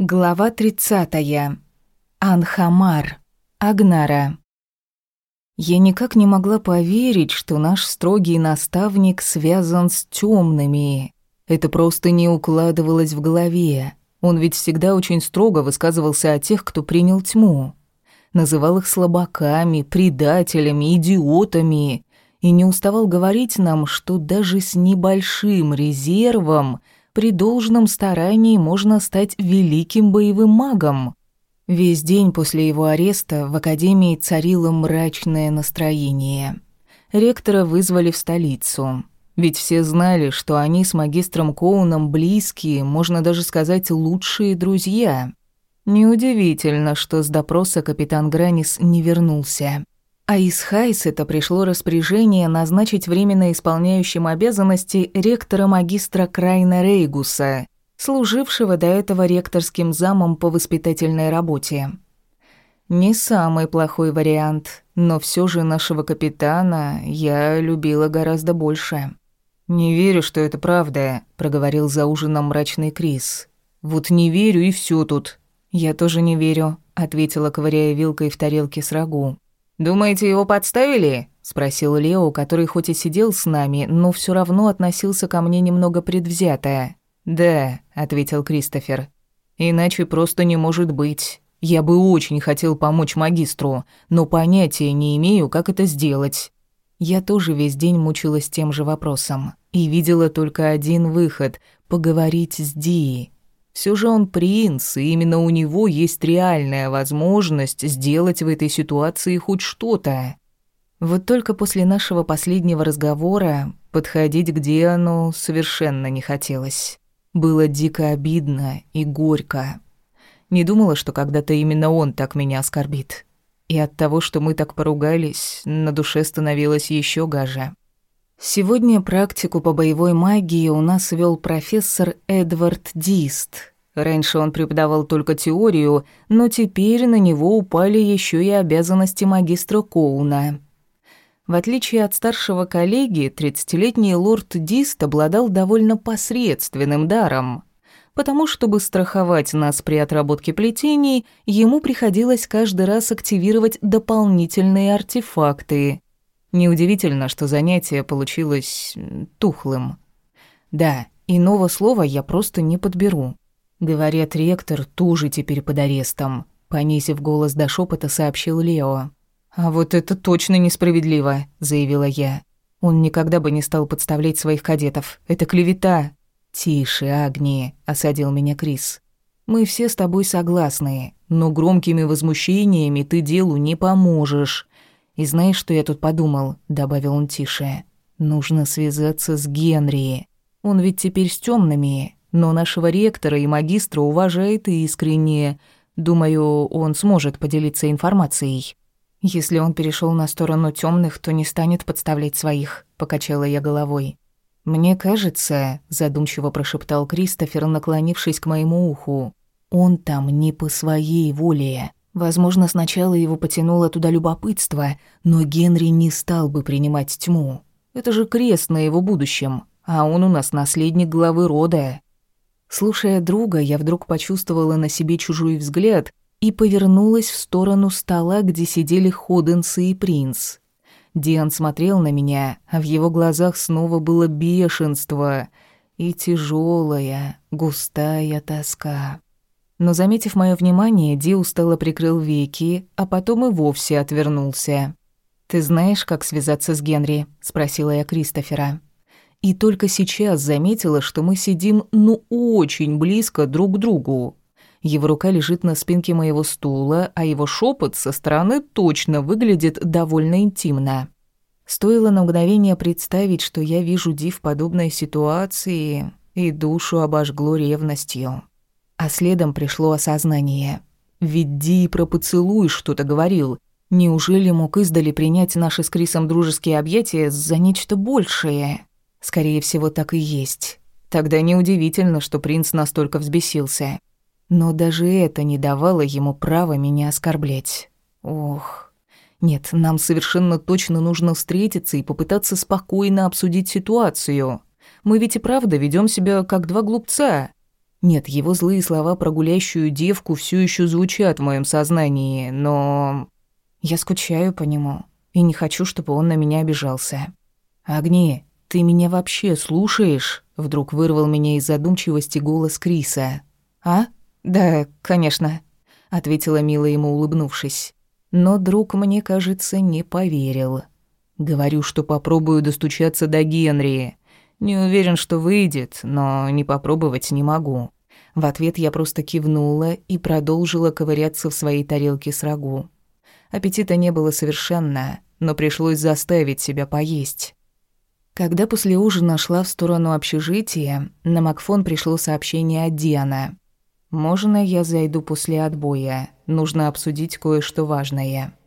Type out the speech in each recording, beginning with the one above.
Глава 30. Анхамар. Агнара. Я никак не могла поверить, что наш строгий наставник связан с темными. Это просто не укладывалось в голове. Он ведь всегда очень строго высказывался о тех, кто принял тьму. Называл их слабаками, предателями, идиотами. И не уставал говорить нам, что даже с небольшим резервом – при должном старании можно стать великим боевым магом. Весь день после его ареста в академии царило мрачное настроение. Ректора вызвали в столицу. Ведь все знали, что они с магистром Коуном близкие, можно даже сказать, лучшие друзья. Неудивительно, что с допроса капитан Гранис не вернулся. А из Хайсета пришло распоряжение назначить временно исполняющим обязанности ректора-магистра Крайна Рейгуса, служившего до этого ректорским замом по воспитательной работе. Не самый плохой вариант, но все же нашего капитана я любила гораздо больше. «Не верю, что это правда», — проговорил за ужином мрачный Крис. «Вот не верю и все тут». «Я тоже не верю», — ответила, ковыряя вилкой в тарелке с рагу. «Думаете, его подставили?» — спросил Лео, который хоть и сидел с нами, но все равно относился ко мне немного предвзято. «Да», — ответил Кристофер. «Иначе просто не может быть. Я бы очень хотел помочь магистру, но понятия не имею, как это сделать». Я тоже весь день мучилась тем же вопросом и видела только один выход — поговорить с Ди. Все же он принц, и именно у него есть реальная возможность сделать в этой ситуации хоть что-то. Вот только после нашего последнего разговора подходить к Диану совершенно не хотелось. Было дико обидно и горько. Не думала, что когда-то именно он так меня оскорбит. И от того, что мы так поругались, на душе становилось еще гаже. Сегодня практику по боевой магии у нас вел профессор Эдвард Дист. Раньше он преподавал только теорию, но теперь на него упали еще и обязанности магистра Коуна. В отличие от старшего коллеги, 30-летний лорд Дист обладал довольно посредственным даром. Потому, чтобы страховать нас при отработке плетений, ему приходилось каждый раз активировать дополнительные артефакты – Неудивительно, что занятие получилось тухлым. Да, иного слова я просто не подберу. Говорят, ректор тоже теперь под арестом. Понизив голос до шепота, сообщил Лео. «А вот это точно несправедливо», — заявила я. «Он никогда бы не стал подставлять своих кадетов. Это клевета». «Тише, Агни», — осадил меня Крис. «Мы все с тобой согласны, но громкими возмущениями ты делу не поможешь. «И знаешь, что я тут подумал?» — добавил он тише. «Нужно связаться с Генри. Он ведь теперь с темными, но нашего ректора и магистра уважает и искренне. Думаю, он сможет поделиться информацией». «Если он перешел на сторону темных, то не станет подставлять своих», — покачала я головой. «Мне кажется», — задумчиво прошептал Кристофер, наклонившись к моему уху, «он там не по своей воле. Возможно, сначала его потянуло туда любопытство, но Генри не стал бы принимать тьму. Это же крест на его будущем, а он у нас наследник главы рода. Слушая друга, я вдруг почувствовала на себе чужой взгляд и повернулась в сторону стола, где сидели Ходенсы и принц. Диан смотрел на меня, а в его глазах снова было бешенство и тяжелая, густая тоска. Но, заметив мое внимание, Ди устало прикрыл веки, а потом и вовсе отвернулся. «Ты знаешь, как связаться с Генри?» – спросила я Кристофера. И только сейчас заметила, что мы сидим ну очень близко друг к другу. Его рука лежит на спинке моего стула, а его шепот со стороны точно выглядит довольно интимно. Стоило на мгновение представить, что я вижу Ди в подобной ситуации, и душу обожгло ревностью. А следом пришло осознание. Ведь Ди про поцелуй что-то говорил. Неужели мог издали принять наши с Крисом дружеские объятия за нечто большее? Скорее всего, так и есть. Тогда неудивительно, что принц настолько взбесился. Но даже это не давало ему права меня оскорблять. Ох. Нет, нам совершенно точно нужно встретиться и попытаться спокойно обсудить ситуацию. Мы ведь и правда ведем себя как два глупца. Нет, его злые слова про гулящую девку все еще звучат в моем сознании, но... Я скучаю по нему и не хочу, чтобы он на меня обижался. «Агни, ты меня вообще слушаешь?» Вдруг вырвал меня из задумчивости голос Криса. «А? Да, конечно», — ответила Мила ему, улыбнувшись. Но друг, мне кажется, не поверил. Говорю, что попробую достучаться до Генри. Не уверен, что выйдет, но не попробовать не могу. В ответ я просто кивнула и продолжила ковыряться в своей тарелке с рагу. Аппетита не было совершенно, но пришлось заставить себя поесть. Когда после ужина шла в сторону общежития, на Макфон пришло сообщение от Диана. «Можно я зайду после отбоя? Нужно обсудить кое-что важное».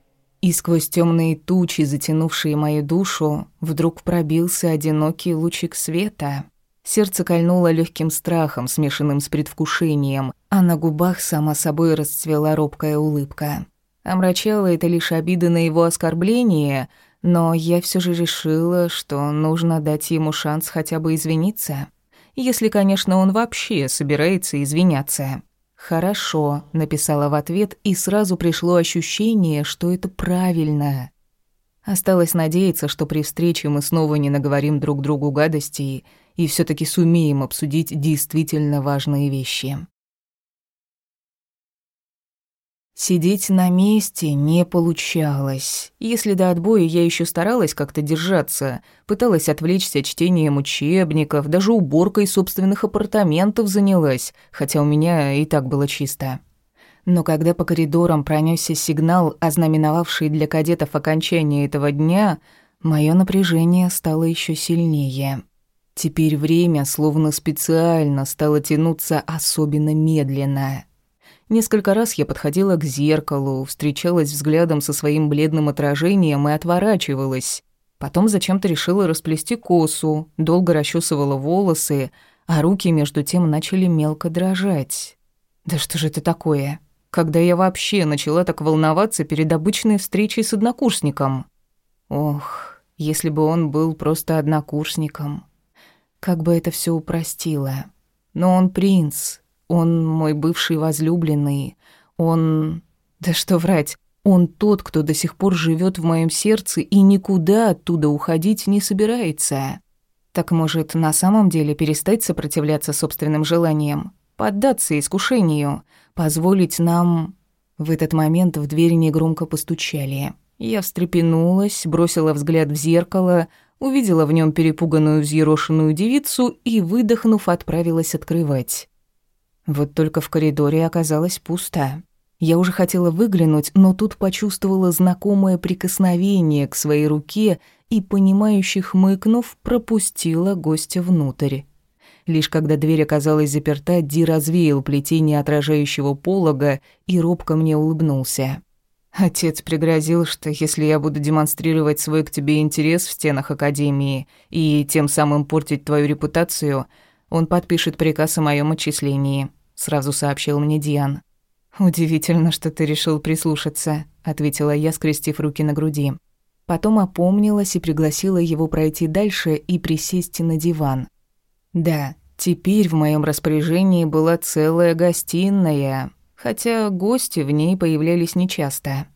И сквозь темные тучи, затянувшие мою душу, вдруг пробился одинокий лучик света. Сердце кольнуло легким страхом, смешанным с предвкушением, а на губах сама собой расцвела робкая улыбка. Омрачало это лишь обиды на его оскорбление, но я все же решила, что нужно дать ему шанс хотя бы извиниться. Если, конечно, он вообще собирается извиняться. «Хорошо», — написала в ответ, и сразу пришло ощущение, что это правильно. Осталось надеяться, что при встрече мы снова не наговорим друг другу гадостей и все таки сумеем обсудить действительно важные вещи. Сидеть на месте не получалось. Если до отбоя я еще старалась как-то держаться, пыталась отвлечься чтением учебников, даже уборкой собственных апартаментов занялась, хотя у меня и так было чисто. Но когда по коридорам пронесся сигнал, ознаменовавший для кадетов окончание этого дня, мое напряжение стало еще сильнее. Теперь время словно специально стало тянуться особенно медленно. Несколько раз я подходила к зеркалу, встречалась взглядом со своим бледным отражением и отворачивалась. Потом зачем-то решила расплести косу, долго расчесывала волосы, а руки между тем начали мелко дрожать. Да что же это такое? Когда я вообще начала так волноваться перед обычной встречей с однокурсником? Ох, если бы он был просто однокурсником. Как бы это все упростило. Но он принц, он мой бывший возлюбленный. Он... Да что врать. Он тот, кто до сих пор живет в моем сердце и никуда оттуда уходить не собирается. Так может, на самом деле перестать сопротивляться собственным желаниям, поддаться искушению, позволить нам... В этот момент в дверь негромко постучали. Я встрепенулась, бросила взгляд в зеркало, увидела в нем перепуганную взъерошенную девицу и, выдохнув, отправилась открывать. Вот только в коридоре оказалось пусто. Я уже хотела выглянуть, но тут почувствовала знакомое прикосновение к своей руке и, понимающе хмыкнув, пропустила гостя внутрь. Лишь когда дверь оказалась заперта, Ди развеял плетение отражающего полога и робко мне улыбнулся. Отец пригрозил, что если я буду демонстрировать свой к тебе интерес в стенах Академии и тем самым портить твою репутацию – он подпишет приказ о моем отчислении», — сразу сообщил мне Диан. «Удивительно, что ты решил прислушаться», — ответила я, скрестив руки на груди. Потом опомнилась и пригласила его пройти дальше и присесть на диван. Да, теперь в моем распоряжении была целая гостиная, хотя гости в ней появлялись нечасто.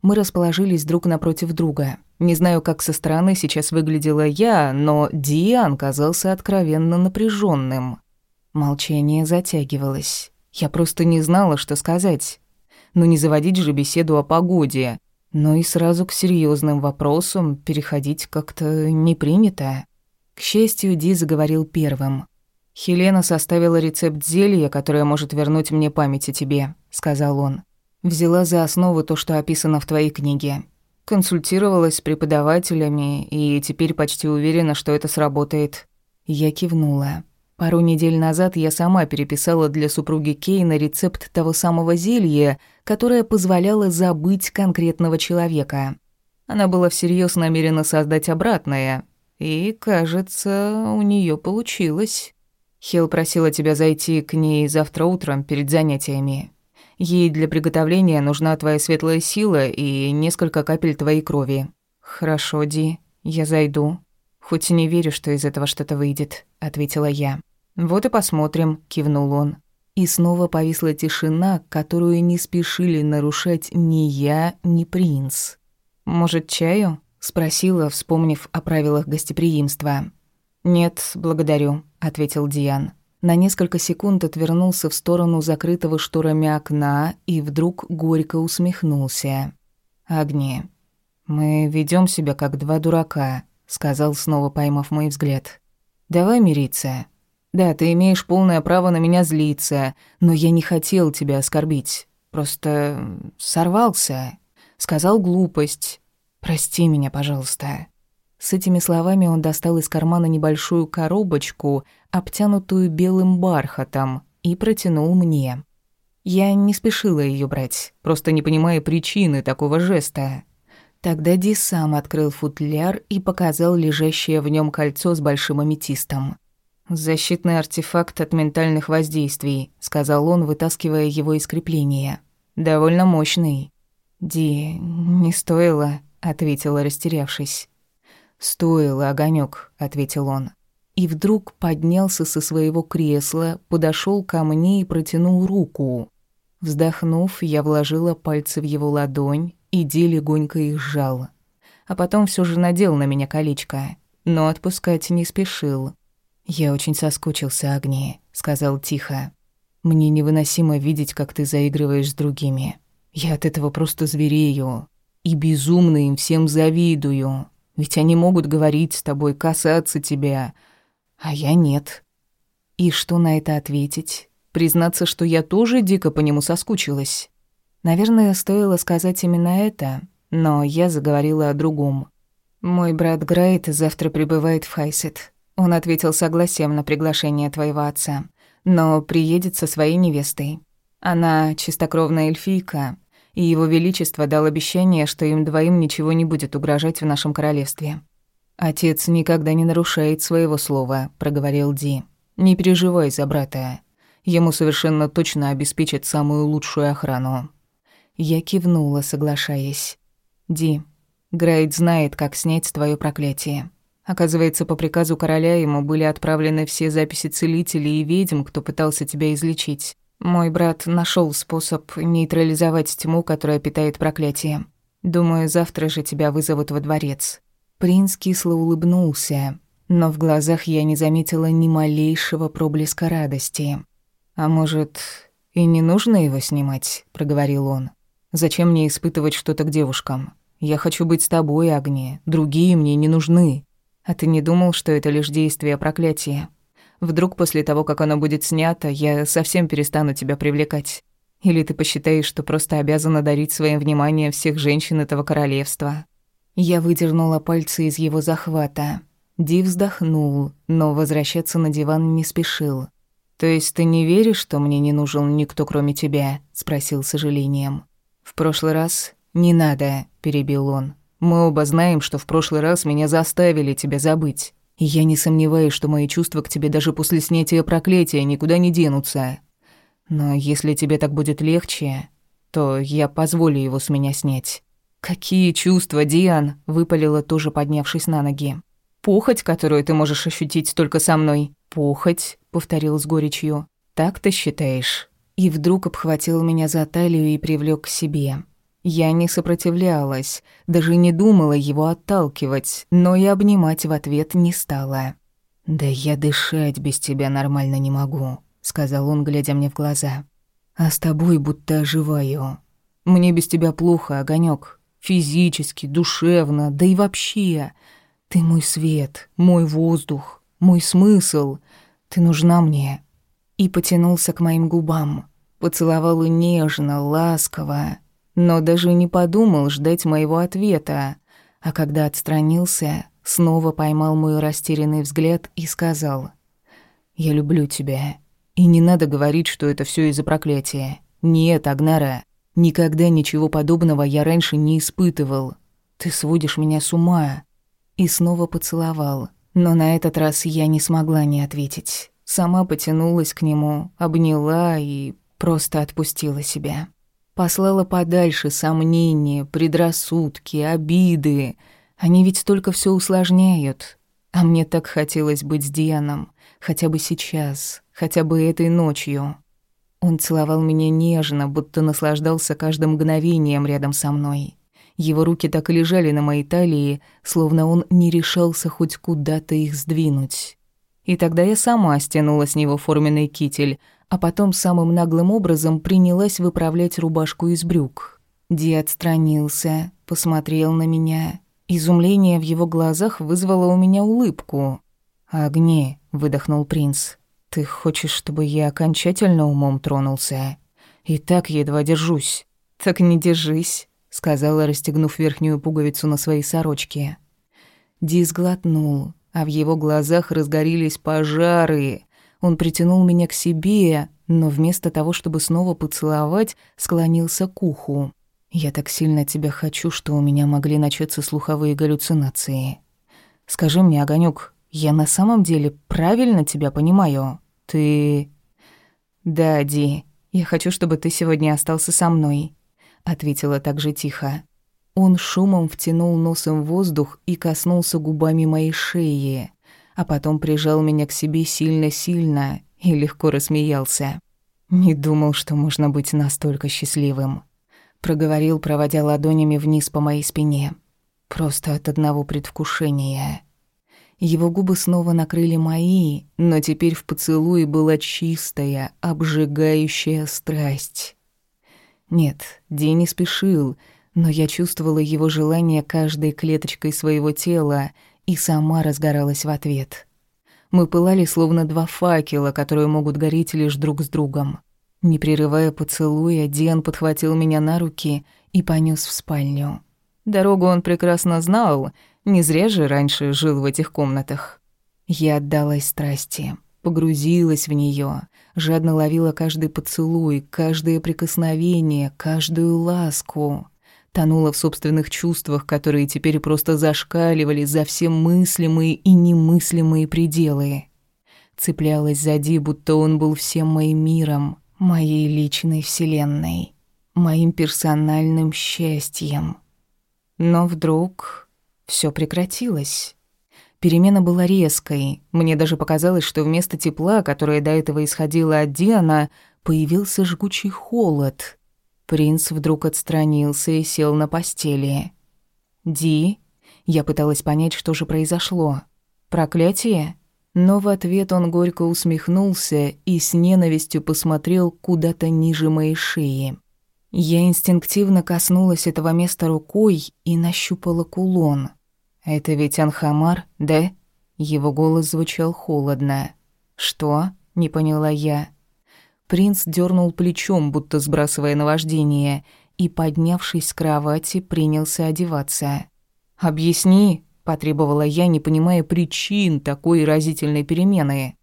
Мы расположились друг напротив друга. Не знаю, как со стороны сейчас выглядела я, но Диан казался откровенно напряженным. Молчание затягивалось. Я просто не знала, что сказать. Ну не заводить же беседу о погоде, но и сразу к серьезным вопросам переходить как-то не принято. К счастью, Ди заговорил первым. «Хелена составила рецепт зелья, которое может вернуть мне память о тебе», — сказал он. «Взяла за основу то, что описано в твоей книге. Консультировалась с преподавателями и теперь почти уверена, что это сработает. Я кивнула. Пару недель назад я сама переписала для супруги Кейна рецепт того самого зелья, которое позволяло забыть конкретного человека. Она была всерьез намерена создать обратное, и, кажется, у нее получилось. Хел просила тебя зайти к ней завтра утром перед занятиями. Ей для приготовления нужна твоя светлая сила и несколько капель твоей крови. Хорошо, Ди, я зайду. Хоть и не верю, что из этого что-то выйдет, ответила я. «Вот и посмотрим», — кивнул он. И снова повисла тишина, которую не спешили нарушать ни я, ни принц. «Может, чаю?» — спросила, вспомнив о правилах гостеприимства. «Нет, благодарю», — ответил Диан. На несколько секунд отвернулся в сторону закрытого шторами окна и вдруг горько усмехнулся. «Агни, мы ведем себя как два дурака», — сказал, снова поймав мой взгляд. «Давай мириться. Да, ты имеешь полное право на меня злиться, но я не хотел тебя оскорбить. Просто сорвался. Сказал глупость. Прости меня, пожалуйста». С этими словами он достал из кармана небольшую коробочку, обтянутую белым бархатом, и протянул мне. Я не спешила ее брать, просто не понимая причины такого жеста. Тогда Ди сам открыл футляр и показал лежащее в нем кольцо с большим аметистом. «Защитный артефакт от ментальных воздействий», — сказал он, вытаскивая его из крепления. «Довольно мощный». «Ди, не стоило», — ответила, растерявшись. «Стоило, огонек, ответил он. И вдруг поднялся со своего кресла, подошел ко мне и протянул руку. Вздохнув, я вложила пальцы в его ладонь, и Ди легонько их сжал. А потом все же надел на меня колечко, но отпускать не спешил. «Я очень соскучился, Агни», — сказал тихо. «Мне невыносимо видеть, как ты заигрываешь с другими. Я от этого просто зверею и безумно им всем завидую. Ведь они могут говорить с тобой, касаться тебя, а я нет». И что на это ответить? Признаться, что я тоже дико по нему соскучилась. Наверное, стоило сказать именно это, но я заговорила о другом. «Мой брат Грейт завтра прибывает в Хайсет. Он ответил согласием на приглашение твоего отца, но приедет со своей невестой. Она чистокровная эльфийка, и его величество дал обещание, что им двоим ничего не будет угрожать в нашем королевстве. Отец никогда не нарушает своего слова, проговорил Ди. Не переживай за брата. Ему совершенно точно обеспечат самую лучшую охрану. Я кивнула, соглашаясь. Ди, Грейд знает, как снять твое проклятие. Оказывается, по приказу короля ему были отправлены все записи целителей и ведьм, кто пытался тебя излечить. Мой брат нашел способ нейтрализовать тьму, которая питает проклятие. Думаю, завтра же тебя вызовут во дворец». Принц кисло улыбнулся, но в глазах я не заметила ни малейшего проблеска радости. «А может, и не нужно его снимать?» — проговорил он. «Зачем мне испытывать что-то к девушкам? Я хочу быть с тобой, Агния. Другие мне не нужны». А ты не думал, что это лишь действие проклятия? Вдруг после того, как оно будет снято, я совсем перестану тебя привлекать? Или ты посчитаешь, что просто обязана дарить своим вниманием всех женщин этого королевства?» Я выдернула пальцы из его захвата. Ди вздохнул, но возвращаться на диван не спешил. «То есть ты не веришь, что мне не нужен никто, кроме тебя?» — спросил с сожалением. «В прошлый раз...» «Не надо», — перебил он. Мы оба знаем, что в прошлый раз меня заставили тебя забыть. И я не сомневаюсь, что мои чувства к тебе даже после снятия проклятия никуда не денутся. Но если тебе так будет легче, то я позволю его с меня снять». «Какие чувства, Диан?» — выпалила, тоже поднявшись на ноги. «Похоть, которую ты можешь ощутить только со мной». «Похоть», — повторил с горечью. «Так ты считаешь?» И вдруг обхватил меня за талию и привлёк к себе. Я не сопротивлялась, даже не думала его отталкивать, но и обнимать в ответ не стала. «Да я дышать без тебя нормально не могу», — сказал он, глядя мне в глаза. «А с тобой будто оживаю. Мне без тебя плохо, огонек, Физически, душевно, да и вообще. Ты мой свет, мой воздух, мой смысл. Ты нужна мне». И потянулся к моим губам. Поцеловал нежно, ласково, но даже не подумал ждать моего ответа, а когда отстранился, снова поймал мой растерянный взгляд и сказал «Я люблю тебя, и не надо говорить, что это все из-за проклятия. Нет, Агнара, никогда ничего подобного я раньше не испытывал. Ты сводишь меня с ума». И снова поцеловал, но на этот раз я не смогла не ответить. Сама потянулась к нему, обняла и просто отпустила себя. Послала подальше сомнения, предрассудки, обиды. Они ведь только все усложняют. А мне так хотелось быть с Дианом, хотя бы сейчас, хотя бы этой ночью. Он целовал меня нежно, будто наслаждался каждым мгновением рядом со мной. Его руки так и лежали на моей талии, словно он не решался хоть куда-то их сдвинуть. И тогда я сама стянула с него форменный китель, а потом самым наглым образом принялась выправлять рубашку из брюк. Ди отстранился, посмотрел на меня. Изумление в его глазах вызвало у меня улыбку. «Огни», — выдохнул принц. «Ты хочешь, чтобы я окончательно умом тронулся? И так едва держусь». «Так не держись», — сказала, расстегнув верхнюю пуговицу на своей сорочке. Ди сглотнул, а в его глазах разгорелись пожары. Он притянул меня к себе, но вместо того, чтобы снова поцеловать, склонился к уху. «Я так сильно тебя хочу, что у меня могли начаться слуховые галлюцинации. Скажи мне, Огонёк, я на самом деле правильно тебя понимаю? Ты...» «Да, Ди, я хочу, чтобы ты сегодня остался со мной ответила также тихо. Он шумом втянул носом воздух и коснулся губами моей шеи, а потом прижал меня к себе сильно-сильно и легко рассмеялся. Не думал, что можно быть настолько счастливым. Проговорил, проводя ладонями вниз по моей спине. Просто от одного предвкушения. Его губы снова накрыли мои, но теперь в поцелуе была чистая, обжигающая страсть. Нет, Ди не спешил, но я чувствовала его желание каждой клеточкой своего тела и сама разгоралась в ответ. Мы пылали словно два факела, которые могут гореть лишь друг с другом. Не прерывая поцелуя, Диан подхватил меня на руки и понёс в спальню. Дорогу он прекрасно знал, не зря же раньше жил в этих комнатах. Я отдалась страсти, погрузилась в неё, жадно ловила каждый поцелуй, каждое прикосновение, каждую ласку. Тонула в собственных чувствах, которые теперь просто зашкаливали за все мыслимые и немыслимые пределы. Цеплялась за Ди, будто он был всем моим миром, моей личной вселенной, моим персональным счастьем. Но вдруг все прекратилось. Перемена была резкой. Мне даже показалось, что вместо тепла, которое до этого исходило от Диана, появился жгучий холод. Принц вдруг отстранился и сел на постели. «Ди?» Я пыталась понять, что же произошло. «Проклятие?» Но в ответ он горько усмехнулся и с ненавистью посмотрел куда-то ниже моей шеи. Я инстинктивно коснулась этого места рукой и нащупала кулон — «Это ведь Анхамар, да?» Его голос звучал холодно. «Что?» — не поняла я. Принц дернул плечом, будто сбрасывая наваждение, и, поднявшись с кровати, принялся одеваться. «Объясни», — потребовала я, не понимая причин такой разительной перемены.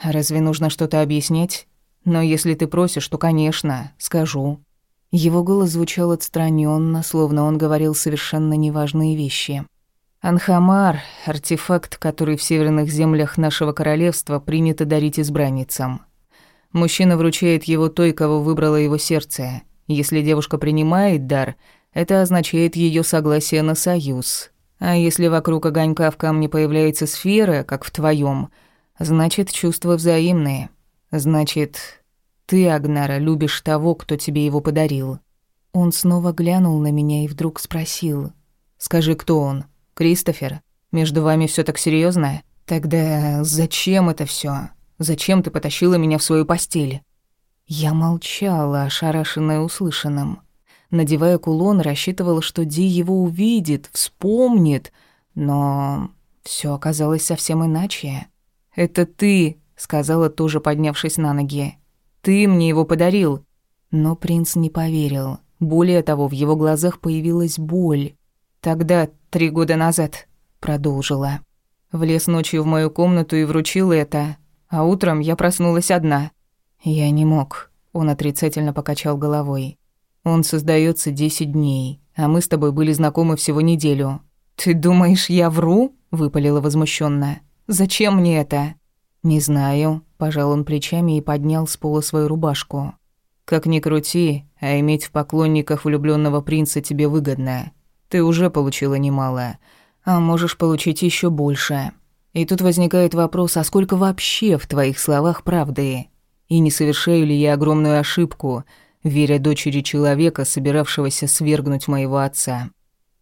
«Разве нужно что-то объяснять? Но если ты просишь, то, конечно, скажу». Его голос звучал отстраненно, словно он говорил совершенно неважные вещи. Анхамар — артефакт, который в северных землях нашего королевства принято дарить избранницам. Мужчина вручает его той, кого выбрало его сердце. Если девушка принимает дар, это означает ее согласие на союз. А если вокруг огонька в камне появляется сфера, как в твоем, значит, чувства взаимные. Значит, ты, Агнара, любишь того, кто тебе его подарил. Он снова глянул на меня и вдруг спросил. «Скажи, кто он?» Кристофер, между вами все так серьезно? Тогда зачем это все? Зачем ты потащила меня в свою постель? Я молчала, ошарашенная услышанным. Надевая кулон, рассчитывала, что Ди его увидит, вспомнит, но все оказалось совсем иначе. «Это ты», — сказала тоже, поднявшись на ноги. «Ты мне его подарил». Но принц не поверил. Более того, в его глазах появилась боль. «Тогда три года назад», — продолжила. Влез ночью в мою комнату и вручил это, а утром я проснулась одна. Я не мог. Он отрицательно покачал головой. Он создается десять дней, а мы с тобой были знакомы всего неделю. Ты думаешь, я вру? выпалила возмущенно. Зачем мне это? Не знаю, пожал он плечами и поднял с пола свою рубашку. Как ни крути, а иметь в поклонниках влюбленного принца тебе выгодно. Ты уже получила немало, а можешь получить еще больше. И тут возникает вопрос, а сколько вообще в твоих словах правды? И не совершаю ли я огромную ошибку, веря дочери человека, собиравшегося свергнуть моего отца?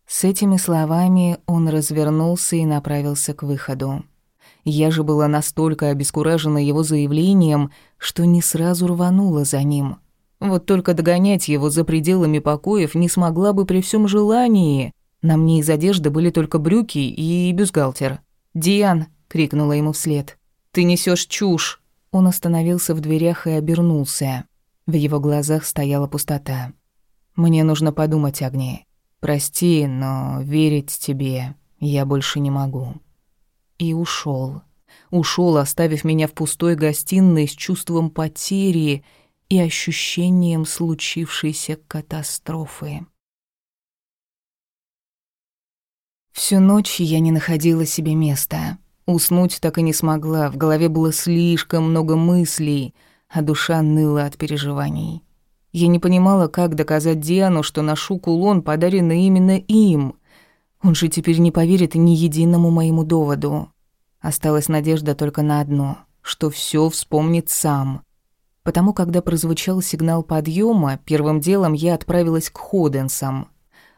С этими словами он развернулся и направился к выходу. Я же была настолько обескуражена его заявлением, что не сразу рванула за ним. Вот только догонять его за пределами покоев не смогла бы при всем желании. На мне из одежды были только брюки и бюстгальтер. «Диан!» — крикнула ему вслед. «Ты несешь чушь!» Он остановился в дверях и обернулся. В его глазах стояла пустота. «Мне нужно подумать, Агни. Прости, но верить тебе я больше не могу. И ушел. Ушел, оставив меня в пустой гостиной с чувством потери и ощущением случившейся катастрофы. Всю ночь я не находила себе места. Уснуть так и не смогла, в голове было слишком много мыслей, а душа ныла от переживаний. Я не понимала, как доказать Диану, что ношу кулон, подаренный именно им. Он же теперь не поверит ни единому моему доводу. Осталась надежда только на одно, что все вспомнит сам. Потому, когда прозвучал сигнал подъема, первым делом я отправилась к Ходенсам.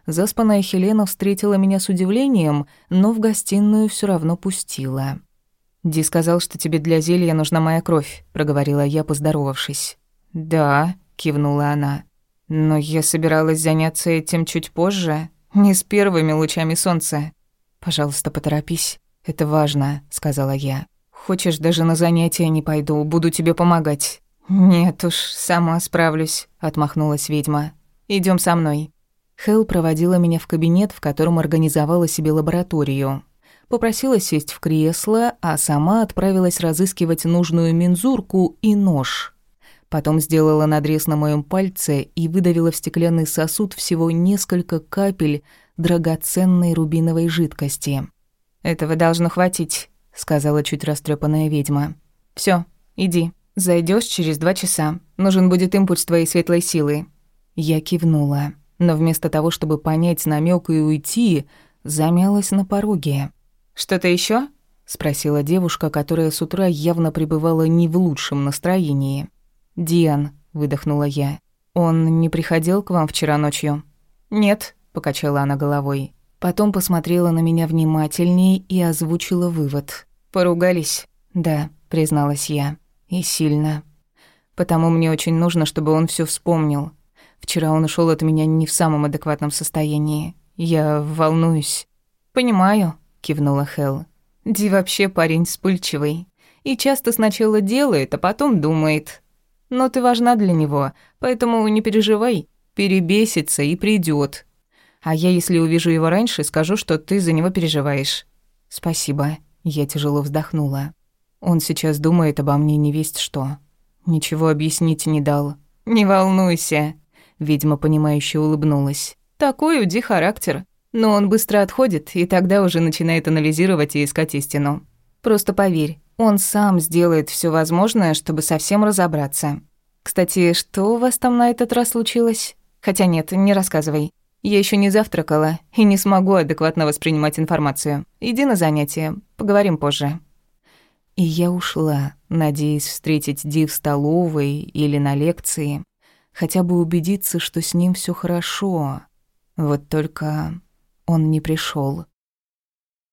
Заспанная Хелена встретила меня с удивлением, но в гостиную все равно пустила. «Ди сказал, что тебе для зелья нужна моя кровь», — проговорила я, поздоровавшись. «Да», кивнула она. Но я собиралась заняться этим чуть позже, не с первыми лучами солнца. Пожалуйста, поторопись. Это важно, сказала я. Хочешь, даже на занятия не пойду, буду тебе помогать. Нет уж, сама справлюсь, отмахнулась ведьма. Идем со мной. Хел проводила меня в кабинет, в котором организовала себе лабораторию. Попросила сесть в кресло, а сама отправилась разыскивать нужную мензурку и нож. Потом сделала надрез на моем пальце и выдавила в стеклянный сосуд всего несколько капель драгоценной рубиновой жидкости. «Этого должно хватить», — сказала чуть растрепанная ведьма. Все, иди. Зайдешь через два часа. Нужен будет импульс твоей светлой силы». Я кивнула, но вместо того, чтобы понять намек и уйти, замялась на пороге. «Что-то еще? спросила девушка, которая с утра явно пребывала не в лучшем настроении. «Диан», — выдохнула я, — «он не приходил к вам вчера ночью?» «Нет», — покачала она головой. Потом посмотрела на меня внимательнее и озвучила вывод. «Поругались?» «Да», — призналась я. «И сильно. Потому мне очень нужно, чтобы он все вспомнил. Вчера он ушел от меня не в самом адекватном состоянии. Я волнуюсь». «Понимаю», — кивнула Хел. «Ди вообще парень вспыльчивый. И часто сначала делает, а потом думает но ты важна для него, поэтому не переживай, перебесится и придет. А я, если увижу его раньше, скажу, что ты за него переживаешь». «Спасибо», — я тяжело вздохнула. «Он сейчас думает обо мне не весть что. Ничего объяснить не дал». «Не волнуйся», — ведьма, понимающе улыбнулась. «Такой у Ди характер. Но он быстро отходит, и тогда уже начинает анализировать и искать истину. Просто поверь, он сам сделает все возможное, чтобы совсем разобраться. Кстати, что у вас там на этот раз случилось? Хотя нет, не рассказывай. Я еще не завтракала и не смогу адекватно воспринимать информацию. Иди на занятия, поговорим позже. И я ушла, надеясь встретить Ди в столовой или на лекции, хотя бы убедиться, что с ним все хорошо. Вот только он не пришел.